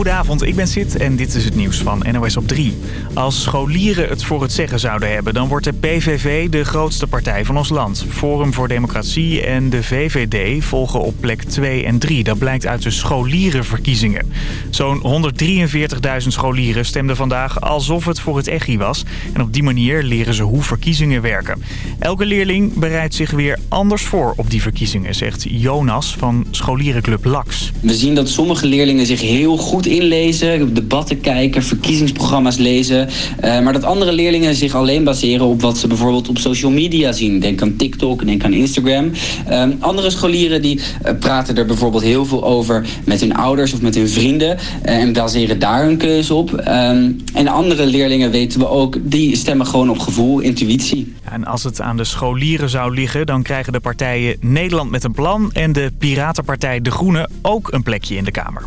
Goedenavond, ik ben Sid en dit is het nieuws van NOS op 3. Als scholieren het voor het zeggen zouden hebben... dan wordt de PVV de grootste partij van ons land. Forum voor Democratie en de VVD volgen op plek 2 en 3. Dat blijkt uit de scholierenverkiezingen. Zo'n 143.000 scholieren stemden vandaag alsof het voor het echi was. En op die manier leren ze hoe verkiezingen werken. Elke leerling bereidt zich weer anders voor op die verkiezingen... zegt Jonas van scholierenclub LAX. We zien dat sommige leerlingen zich heel goed inlezen, debatten kijken, verkiezingsprogramma's lezen. Uh, maar dat andere leerlingen zich alleen baseren op wat ze bijvoorbeeld op social media zien. Denk aan TikTok, denk aan Instagram. Uh, andere scholieren die uh, praten er bijvoorbeeld heel veel over met hun ouders of met hun vrienden. en baseren daar hun keuze op. en andere leerlingen weten we ook, die stemmen gewoon op gevoel, intuïtie. En als het aan de scholieren zou liggen, dan krijgen de partijen Nederland met een plan en de Piratenpartij De Groene ook een plekje in de Kamer.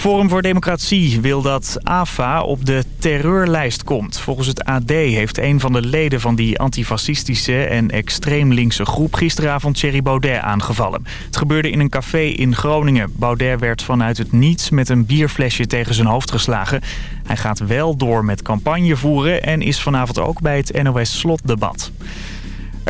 Forum voor Democratie wil dat AFA op de terreurlijst komt. Volgens het AD heeft een van de leden van die antifascistische en extreem linkse groep gisteravond Thierry Baudet aangevallen. Het gebeurde in een café in Groningen. Baudet werd vanuit het niets met een bierflesje tegen zijn hoofd geslagen. Hij gaat wel door met campagne voeren en is vanavond ook bij het NOS Slotdebat.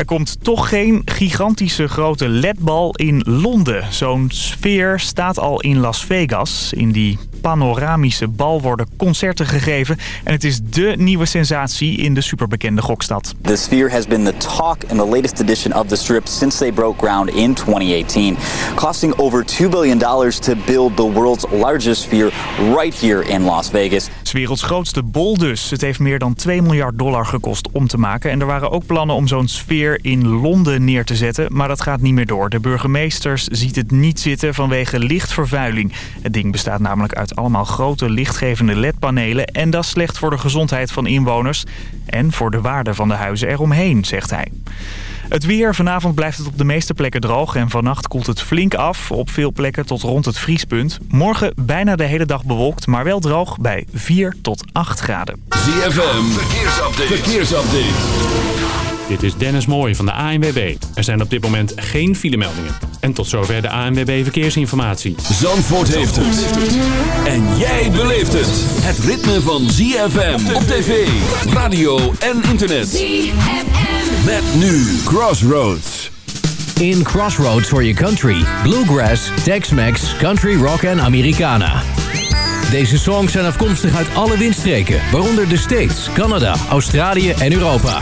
Er komt toch geen gigantische grote ledbal in Londen. Zo'n sfeer staat al in Las Vegas. In die panoramische bal worden concerten gegeven. En het is dé nieuwe sensatie in de superbekende gokstad. The Sphere has been the talk in the latest edition of the strip since they broke ground in 2018. Costing over 2 billion dollars to build the world's largest sphere right here in Las Vegas. Het werelds grootste bol dus. Het heeft meer dan 2 miljard dollar gekost om te maken. En er waren ook plannen om zo'n sfeer in Londen neer te zetten. Maar dat gaat niet meer door. De burgemeesters ziet het niet zitten vanwege lichtvervuiling. Het ding bestaat namelijk uit allemaal grote lichtgevende ledpanelen... en dat is slecht voor de gezondheid van inwoners en voor de waarde van de huizen eromheen, zegt hij. Het weer. Vanavond blijft het op de meeste plekken droog en vannacht koelt het flink af. Op veel plekken tot rond het vriespunt. Morgen bijna de hele dag bewolkt, maar wel droog bij 4 tot 8 graden. ZFM. Verkeersupdate. Verkeersupdate. Dit is Dennis Mooij van de ANWB. Er zijn op dit moment geen filemeldingen. En tot zover de ANWB Verkeersinformatie. Zandvoort heeft het. En jij beleeft het. Het ritme van ZFM op tv, radio en internet. ZFM. Met nu Crossroads. In Crossroads for your country. Bluegrass, Tex-Mex, Country Rock en Americana. Deze songs zijn afkomstig uit alle windstreken, waaronder de States, Canada, Australië en Europa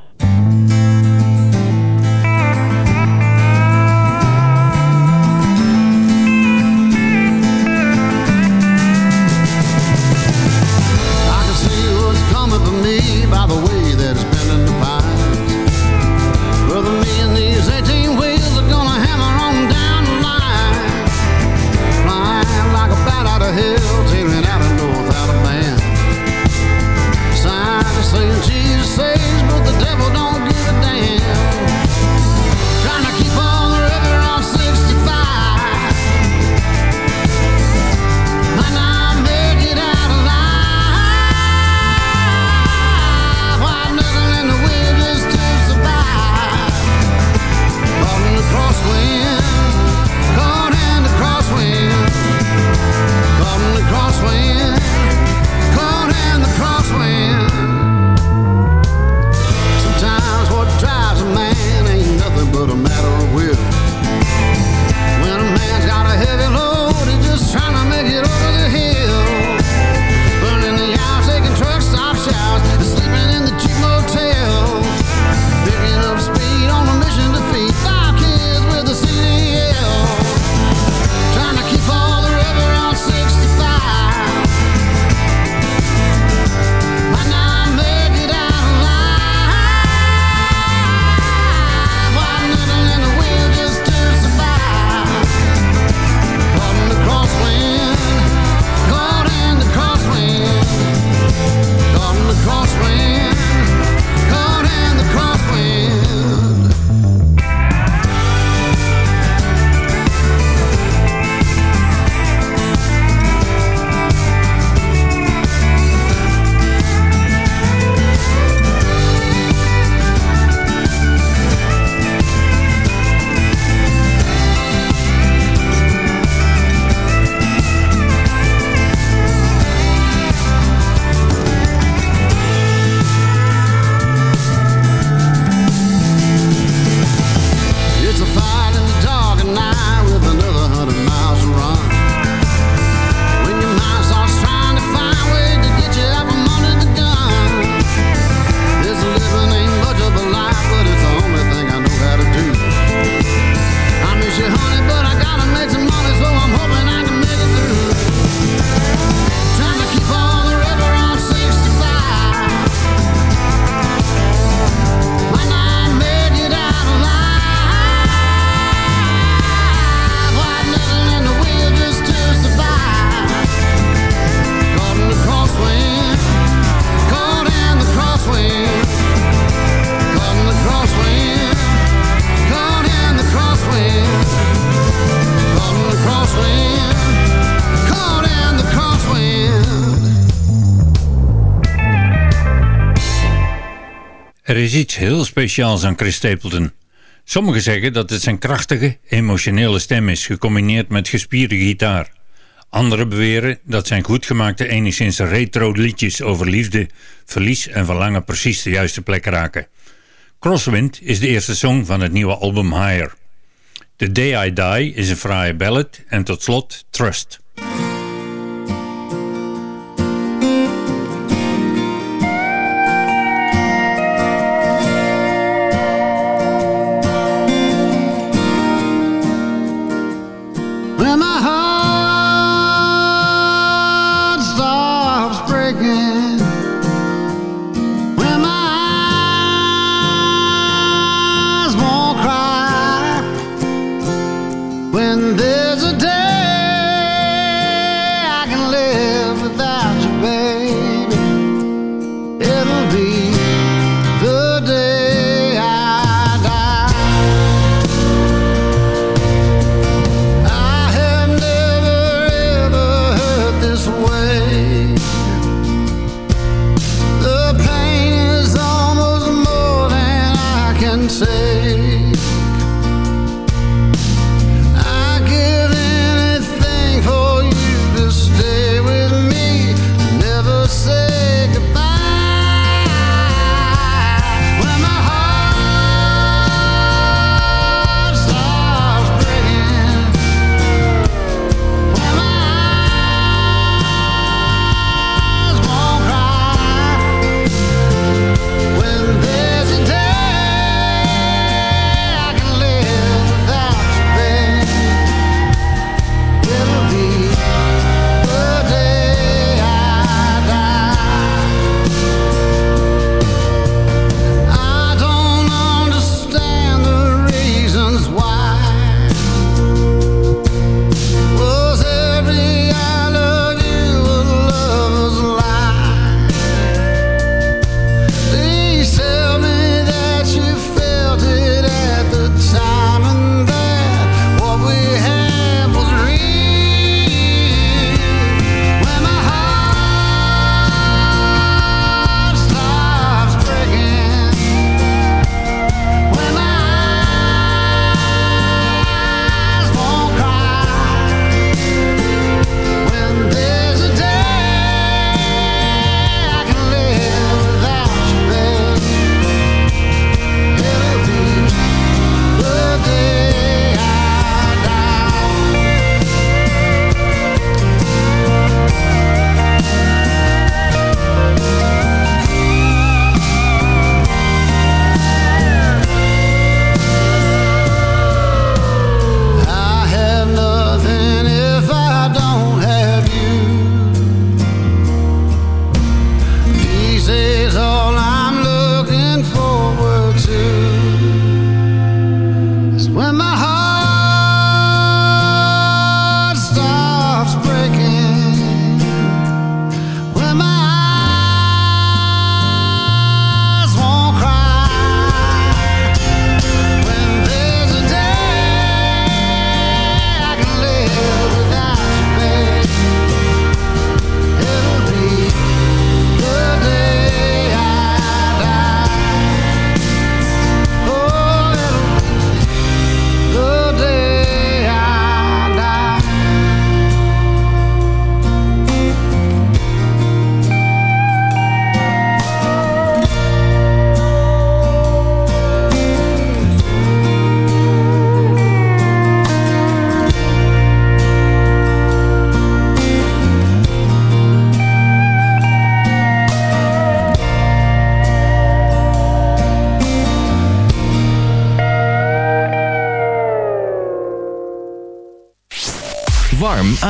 is iets heel speciaals aan Chris Stapleton. Sommigen zeggen dat het zijn krachtige, emotionele stem is, gecombineerd met gespierde gitaar. Anderen beweren dat zijn goedgemaakte enigszins retro liedjes over liefde, verlies en verlangen precies de juiste plek raken. Crosswind is de eerste song van het nieuwe album Higher. The Day I Die is een fraaie ballad en tot slot Trust.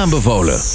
Aanbevolen.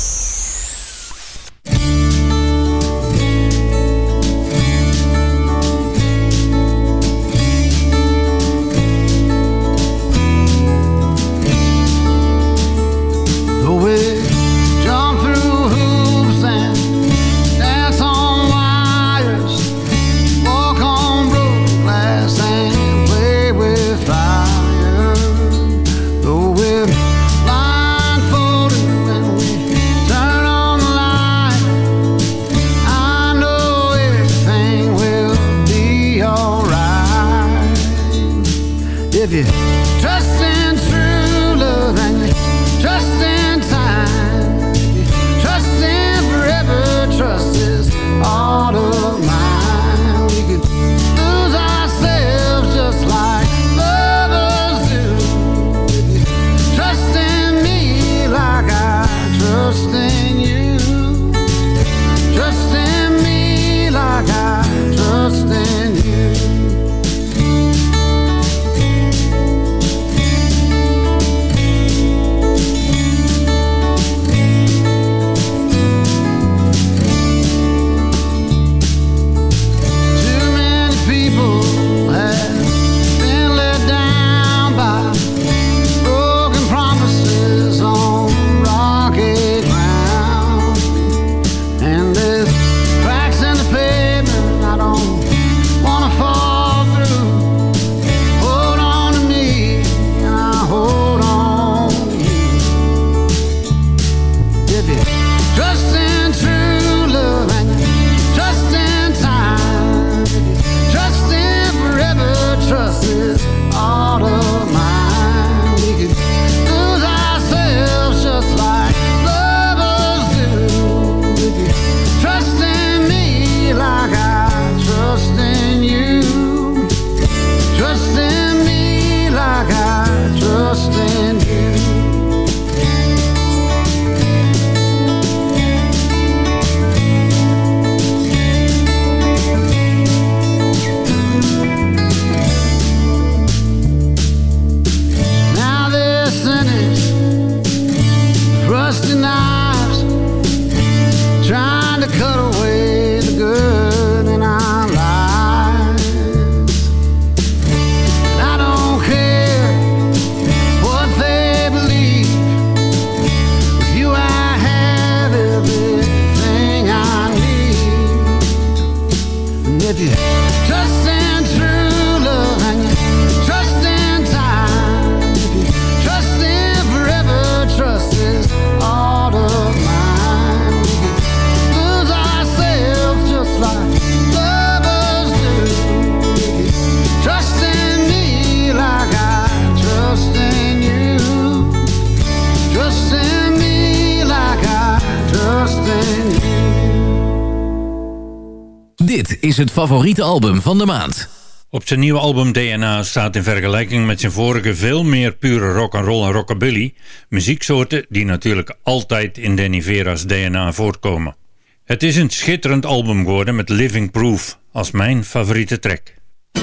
Is het favoriete album van de maand. Op zijn nieuwe album DNA staat in vergelijking met zijn vorige veel meer pure rock and roll en rockabilly muzieksoorten die natuurlijk altijd in Danny Vera's DNA voortkomen. Het is een schitterend album geworden met Living Proof als mijn favoriete track. I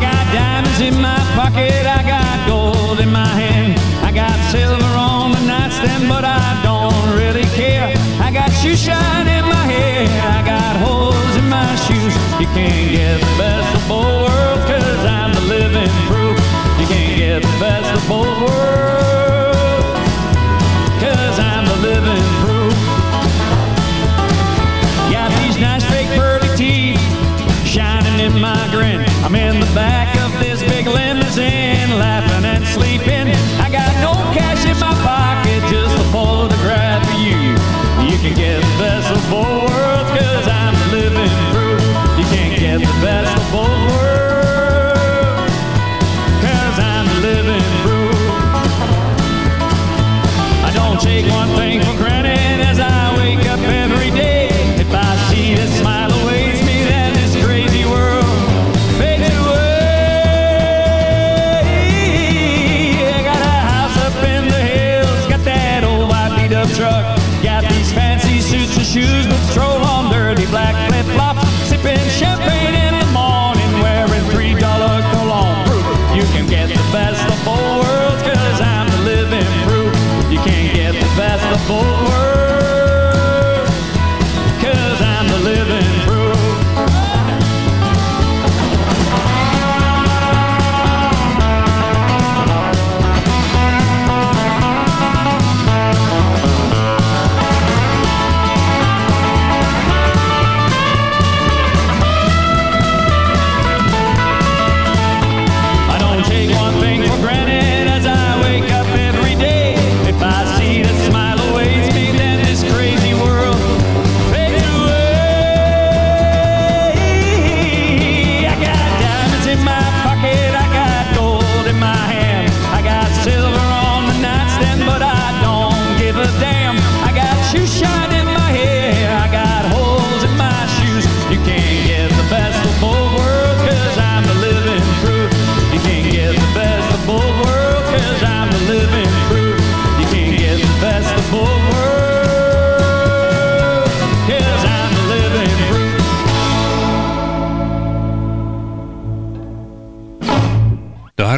got diamonds in my pocket, I got gold shine in my head, I got holes in my shoes. You can't get the best of both worlds, cause I'm the living proof. You can't get the best of both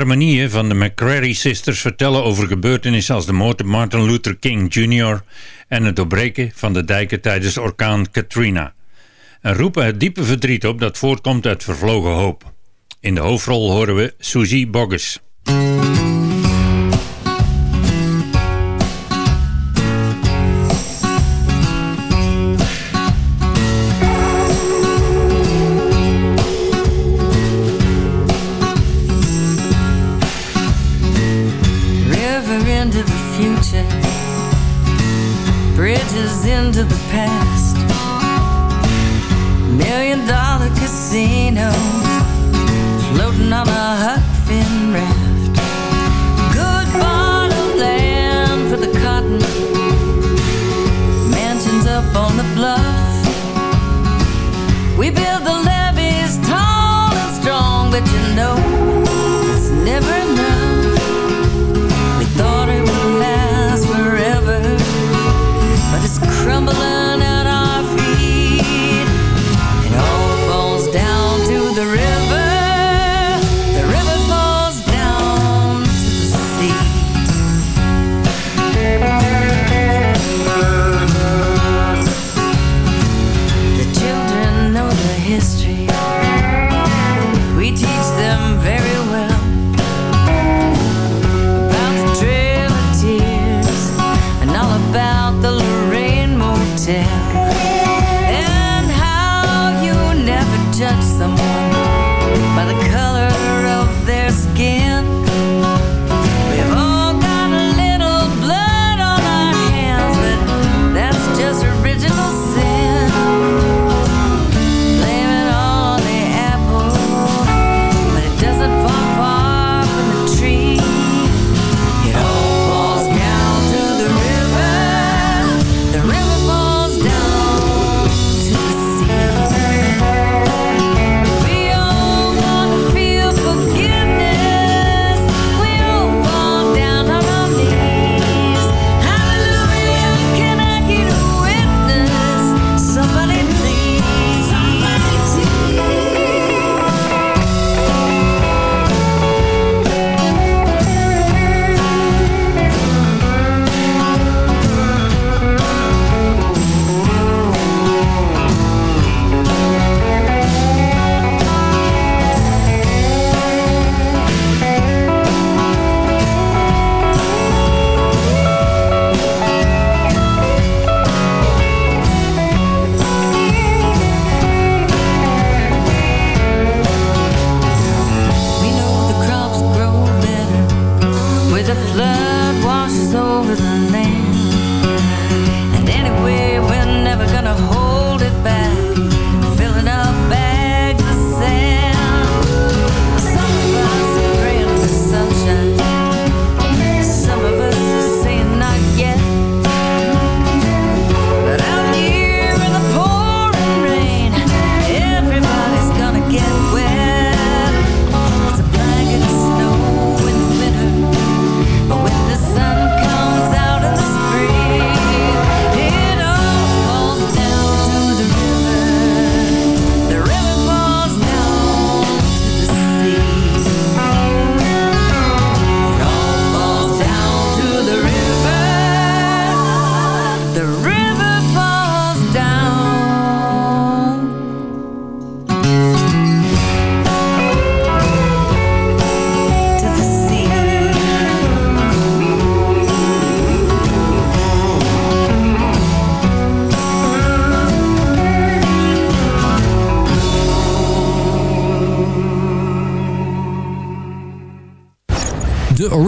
harmonieën van de McCrary Sisters vertellen over gebeurtenissen als de moord op Martin Luther King Jr. en het doorbreken van de dijken tijdens orkaan Katrina. En roepen het diepe verdriet op dat voortkomt uit vervlogen hoop. In de hoofdrol horen we Susie Bogus.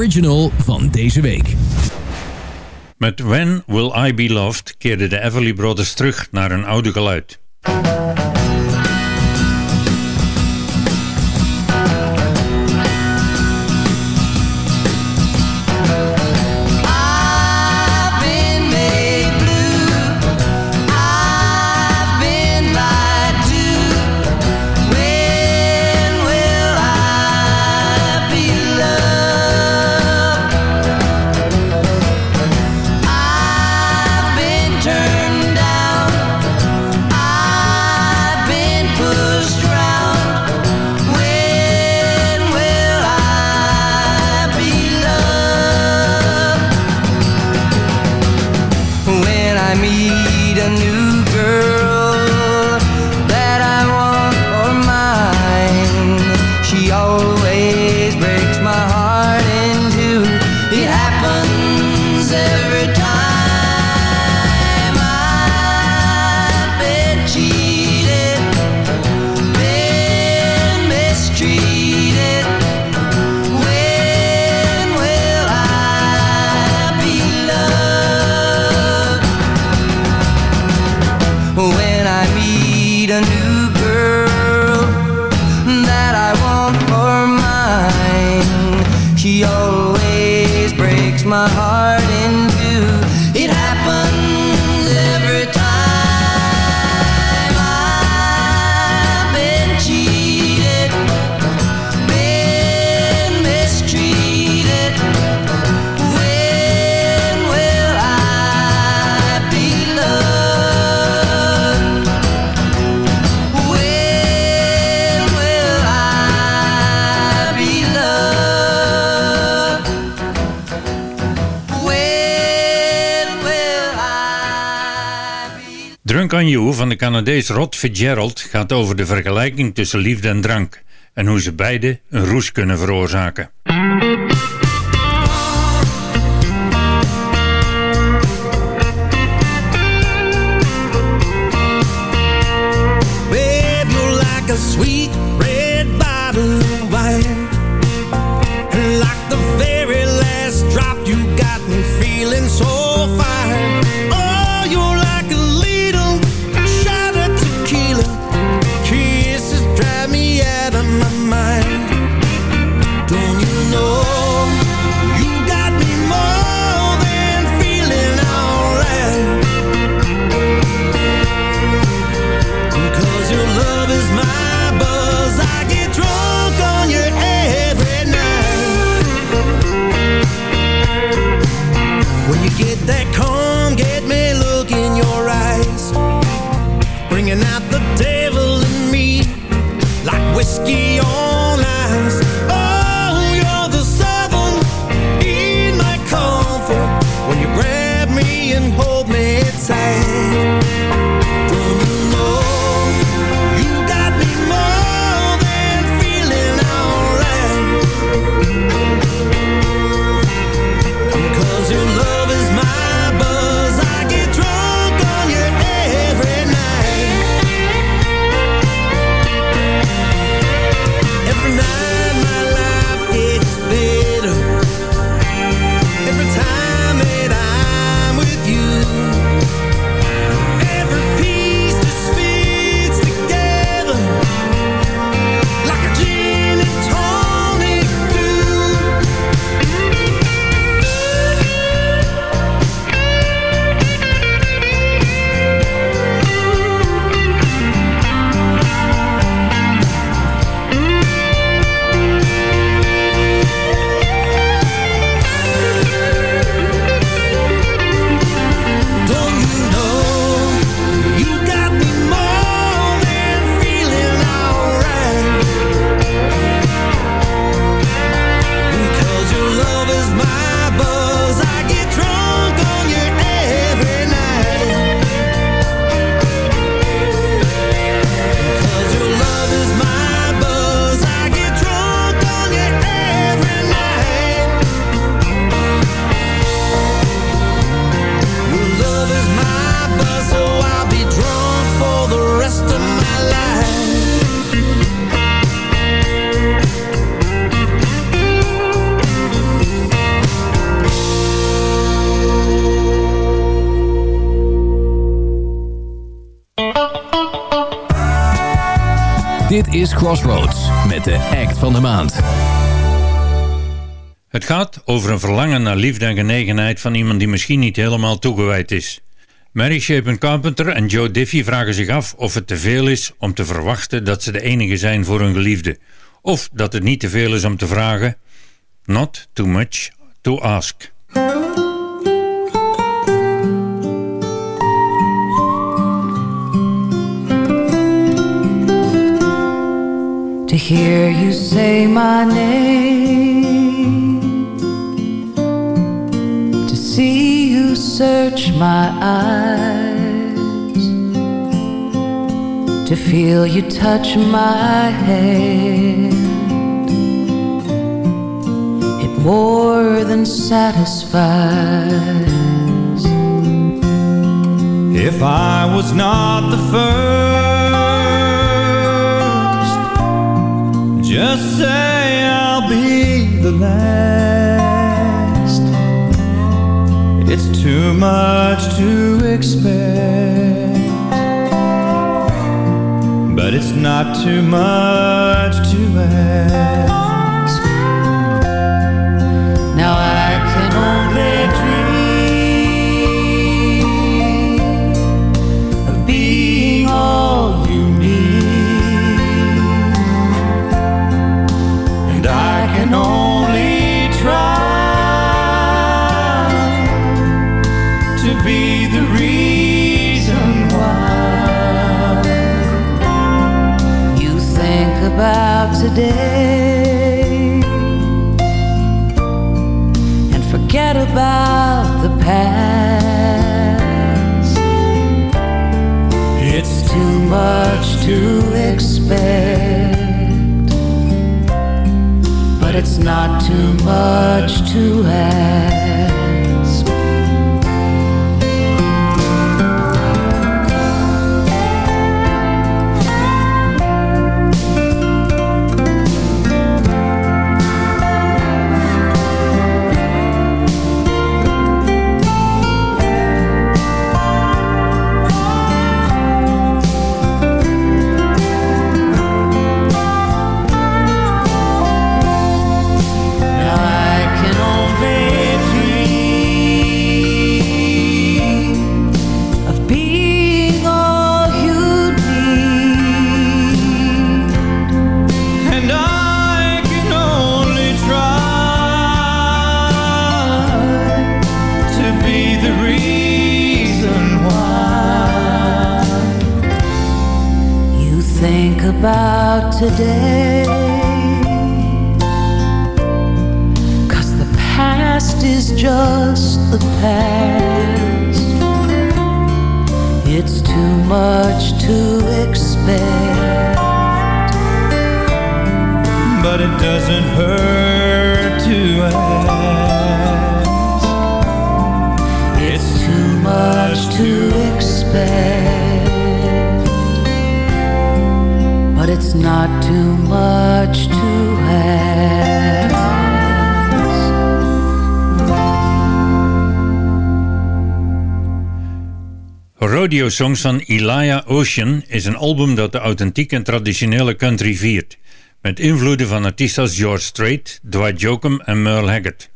original van deze week. Met When Will I Be Loved keerde de Everly Brothers terug naar een oude geluid. Drunk on van de Canadees Rod Fitzgerald gaat over de vergelijking tussen liefde en drank en hoe ze beide een roes kunnen veroorzaken. Babe, met de act van de maand. Het gaat over een verlangen naar liefde en genegenheid van iemand die misschien niet helemaal toegewijd is. Mary Shapen Carpenter en Joe Diffie vragen zich af of het te veel is om te verwachten dat ze de enige zijn voor hun geliefde. Of dat het niet te veel is om te vragen, not too much to ask. To hear you say my name, to see you search my eyes, to feel you touch my hand. It more than satisfies. If I was not the first, just say I'll be the last. It's too much to expect, but it's not too much to ask. know too much to ask. Songs van Elijah Ocean is een album dat de authentieke en traditionele country viert. Met invloeden van artiesten als George Strait, Dwight Jokum en Merle Haggard.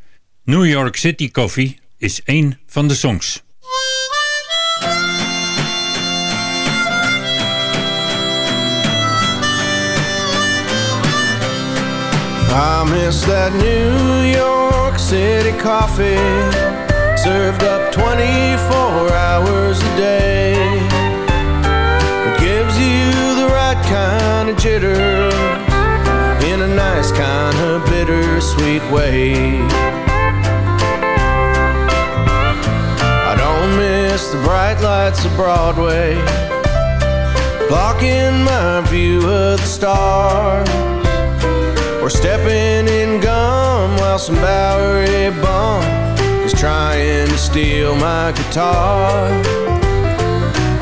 New York City Coffee is één van de songs. I miss that New York City coffee served up 24 hours a day. Of jitter in a nice kind of bittersweet way. I don't miss the bright lights of Broadway blocking my view of the stars. Or stepping in gum while some Bowery bum is trying to steal my guitar.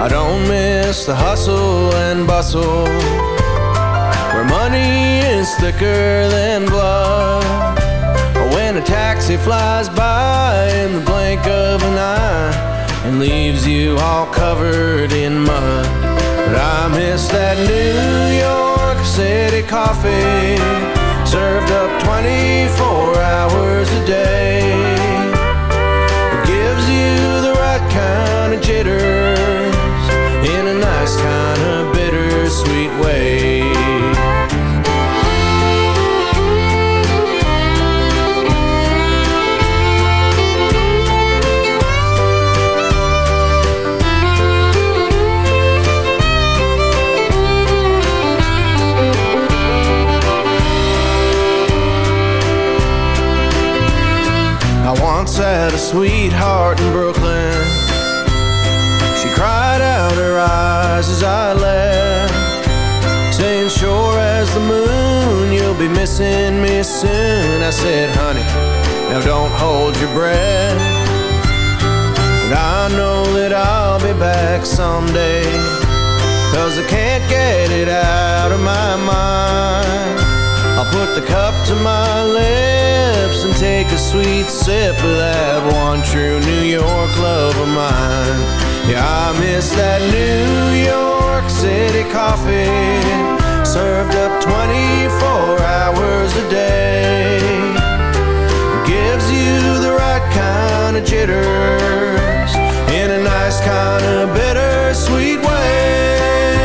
I don't miss the hustle and bustle money is thicker than blood. When a taxi flies by in the blink of an eye and leaves you all covered in mud. But I miss that New York City coffee served up 24 hours a day. It gives you the right kind of jitters in a nice kind of bittersweet way. A sweetheart in Brooklyn. She cried out her eyes as I left, saying, Sure as the moon, you'll be missing me soon. I said, Honey, now don't hold your breath. But I know that I'll be back someday, cause I can't get it out of my mind. I'll put the cup to my lips and take a sweet sip of that one true New York love of mine. Yeah, I miss that New York City coffee served up 24 hours a day. Gives you the right kind of jitters in a nice kind of bittersweet way.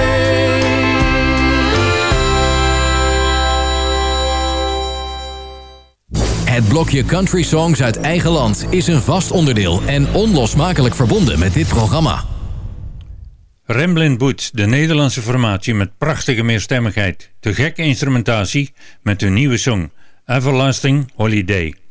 Het blokje Country Songs uit eigen land is een vast onderdeel en onlosmakelijk verbonden met dit programma. Ramblin' Boots, de Nederlandse formatie met prachtige meerstemmigheid. Te gekke instrumentatie met hun nieuwe song Everlasting Holiday.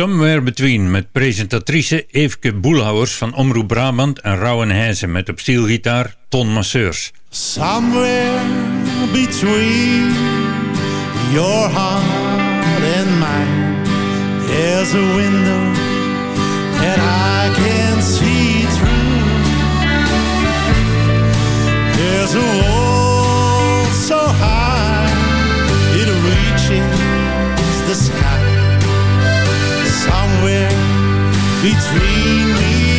Somewhere Between met presentatrice Eefke Boelhouwers van Omroep Brabant en Rauwen Heijzen met op stielgitaar Ton Masseurs. Somewhere between your heart and mine, there's a window that I can see through. There's a between me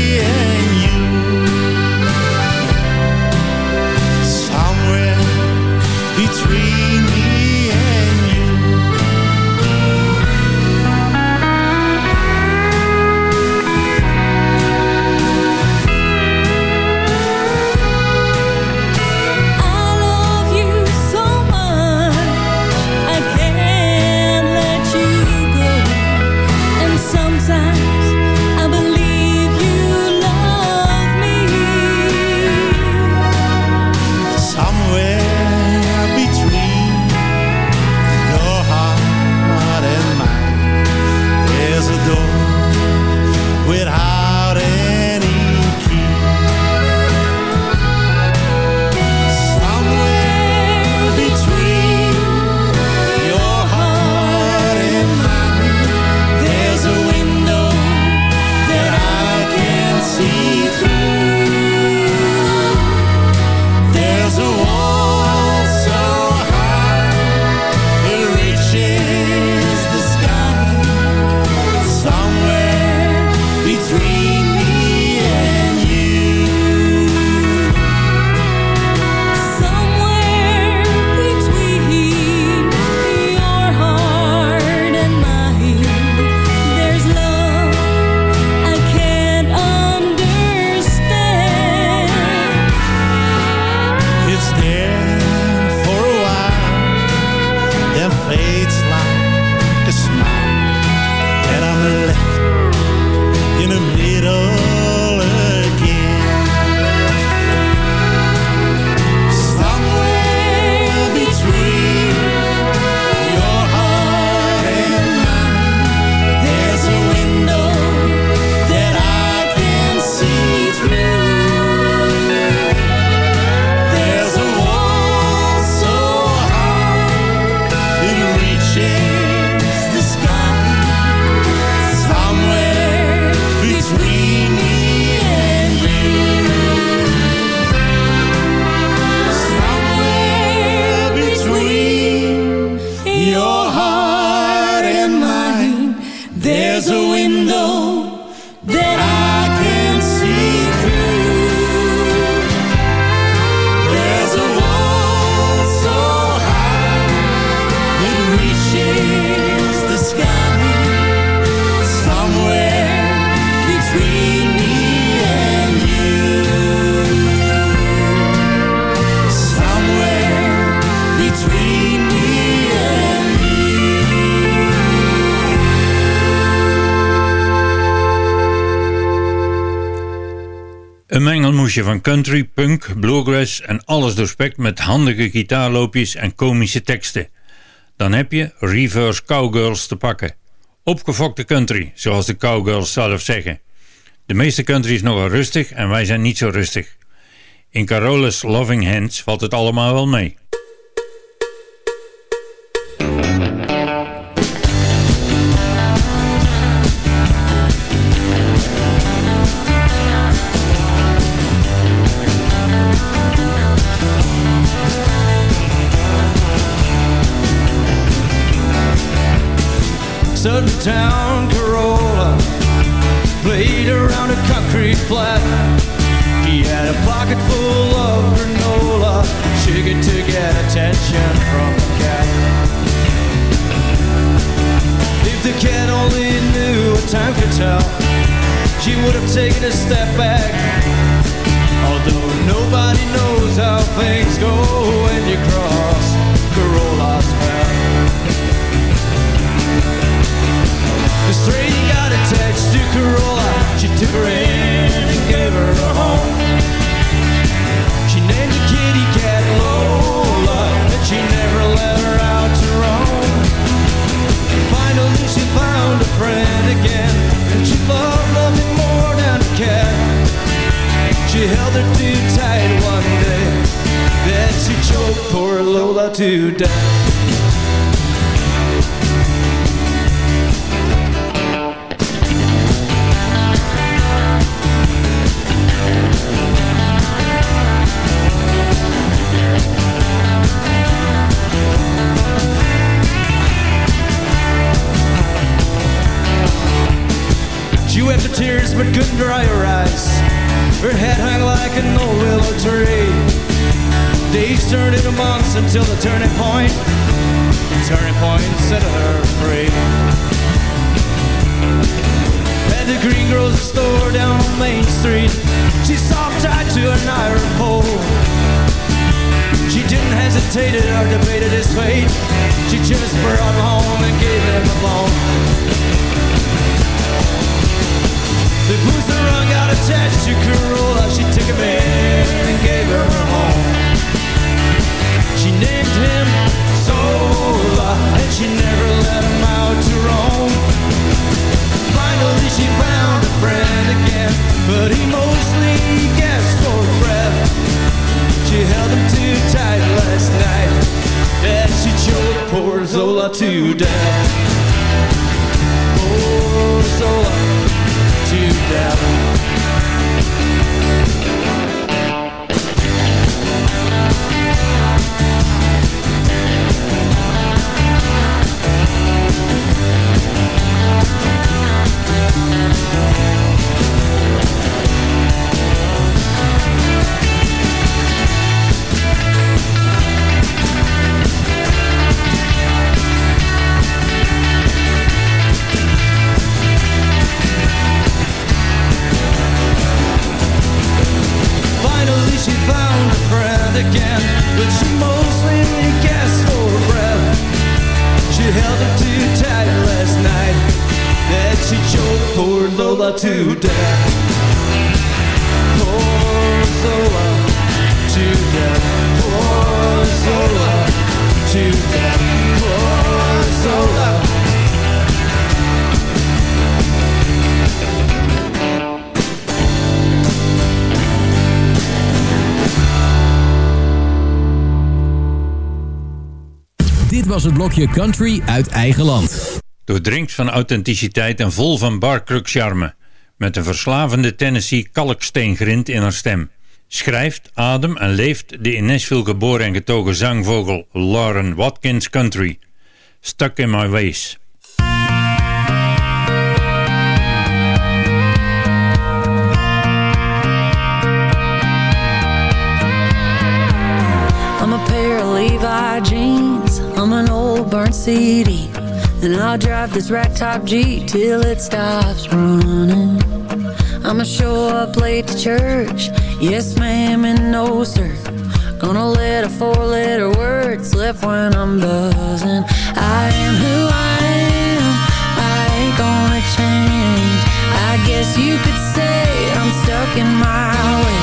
van country, punk, bluegrass en alles doorspekt met handige gitaarloopjes en komische teksten. Dan heb je reverse cowgirls te pakken. Opgefokte country, zoals de cowgirls zelf zeggen. De meeste country is nogal rustig en wij zijn niet zo rustig. In Carola's Loving Hands valt het allemaal wel mee. Sudden town Corolla played around a concrete flat. He had a pocket full of granola, sugar to get attention from the cat. If the cat only knew what time could tell, she would have taken a step back. Although nobody knows how things go when you cross Corolla's Cause three got attached to Corolla. She took her in and gave her a home. She named the kitty cat Lola And she never let her out to roam. Finally she found a friend again And she loved nothing more than a cat. She held her too tight one day Then she choked poor Lola to death. Tears but couldn't dry her eyes. Her head hung like an old willow tree. Days turned into months until the turning point. The turning point set her free. At the green grocery store down on Main Street, she him tied to an iron pole. She didn't hesitate or debated his fate. She just brought him home and gave him a bone. They pushed the rug out a Chad, she could roll out. She took him in and gave her home. Blokje Country uit eigen land. Doordringt van authenticiteit en vol van barkruk charme. Met een verslavende Tennessee kalksteengrind in haar stem. Schrijft, ademt en leeft de in Nashville geboren en getogen zangvogel Lauren Watkins Country. Stuck in my ways. Burnt CD. And I'll drive this rat top Jeep till it stops running. I'ma show up late to church. Yes, ma'am, and no, sir. Gonna let a four letter word slip when I'm buzzing. I am who I am. I ain't gonna change. I guess you could say I'm stuck in my ways.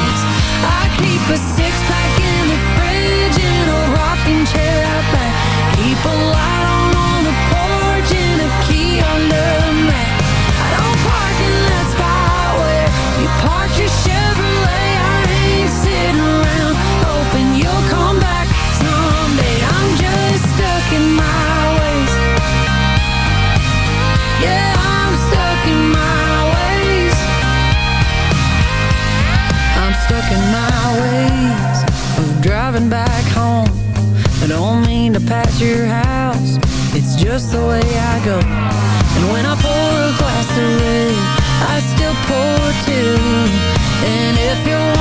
Your house, it's just the way I go. And when I pour a glass of red, I still pour two. And if you're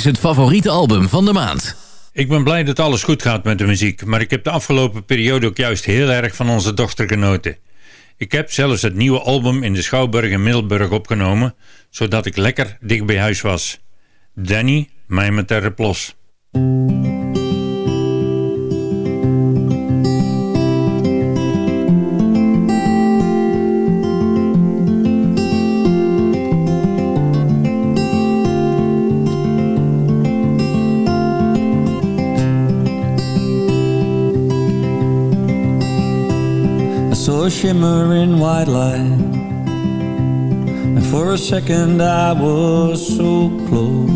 is het favoriete album van de maand. Ik ben blij dat alles goed gaat met de muziek, maar ik heb de afgelopen periode ook juist heel erg van onze dochter genoten. Ik heb zelfs het nieuwe album in de Schouwburg in Middelburg opgenomen, zodat ik lekker dicht bij huis was. Danny, mij met terre plos. A shimmering white light. And for a second I was so close.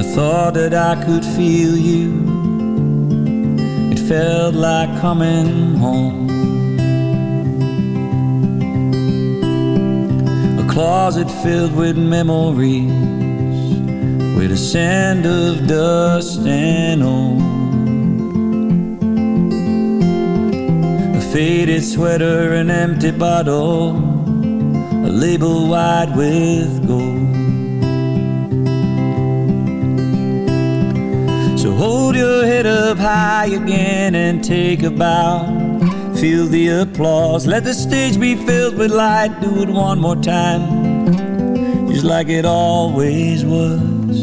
I thought that I could feel you. It felt like coming home. A closet filled with memories With a sand of dust and old faded sweater, an empty bottle, a label wide with gold. So hold your head up high again and take a bow. Feel the applause, let the stage be filled with light. Do it one more time, just like it always was.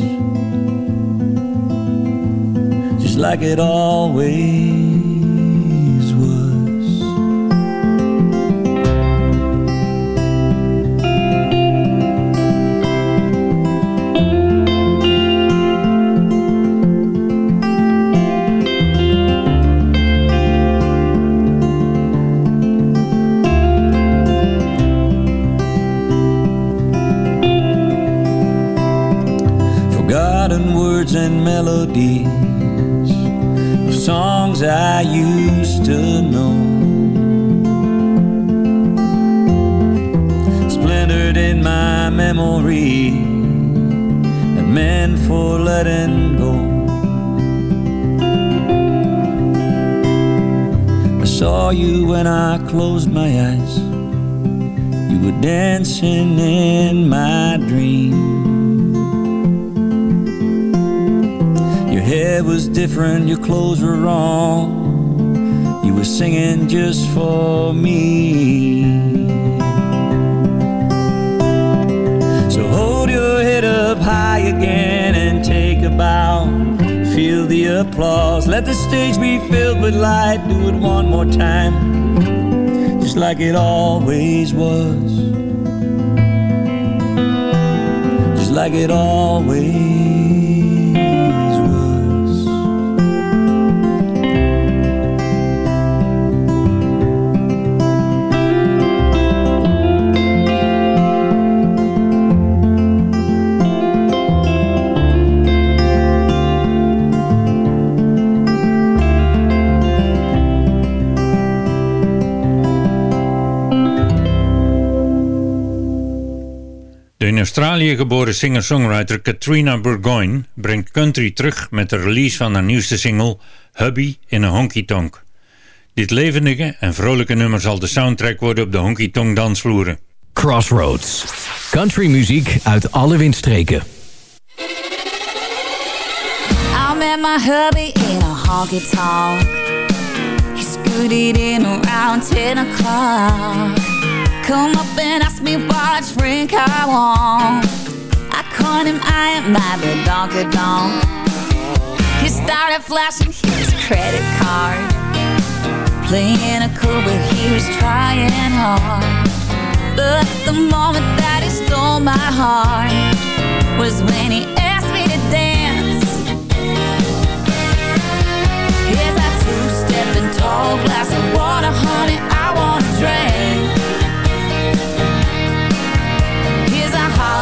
Just like it always melodies of songs I used to know. Splintered in my memory and meant for letting go. I saw you when I closed my eyes. You were dancing in my dream. Hair was different, your clothes were wrong. You were singing just for me. So hold your head up high again and take a bow. Feel the applause, let the stage be filled with light. Do it one more time, just like it always was. Just like it always Australië geboren singer-songwriter Katrina Burgoyne brengt country terug met de release van haar nieuwste single Hubby in een Honky Tonk. Dit levendige en vrolijke nummer zal de soundtrack worden op de Honky Tonk dansvloeren. Crossroads. Country muziek uit alle windstreken. I met my hubby in a honky tonk. He scooted in around 10 o'clock. Come up and ask me what drink I want. I caught him eyeing my the donkey donk. He started flashing his credit card. Playing a cool, but he was trying hard. But the moment that he stole my heart was when he asked me to dance. Here's a two-stepping tall glass of water, honey, I wanna drink.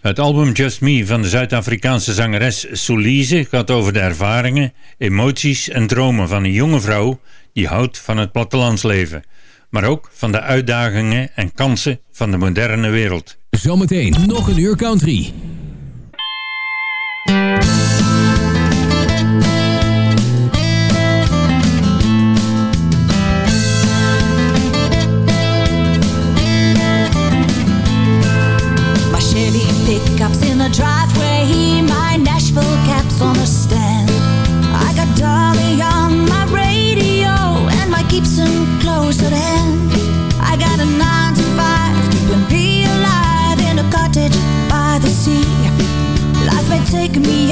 Het album Just Me van de Zuid-Afrikaanse zangeres Soulise gaat over de ervaringen, emoties en dromen van een jonge vrouw die houdt van het plattelandsleven, maar ook van de uitdagingen en kansen van de moderne wereld. Zometeen nog een uur country. Música take me